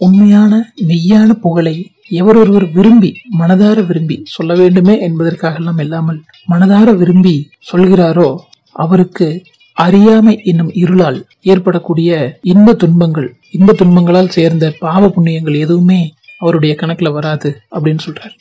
உண்மையான மெய்யான புகழை எவரொருவர் விரும்பி மனதார விரும்பி சொல்ல வேண்டுமே என்பதற்காக எல்லாம் இல்லாமல் மனதார விரும்பி சொல்கிறாரோ அவருக்கு அறியாமை என்னும் இருளால் ஏற்படக்கூடிய இன்ப துன்பங்கள் இன்ப துன்பங்களால் சேர்ந்த பாவ புண்ணியங்கள் எதுவுமே அவருடைய கணக்குல வராது அப்படின்னு சொல்றாரு.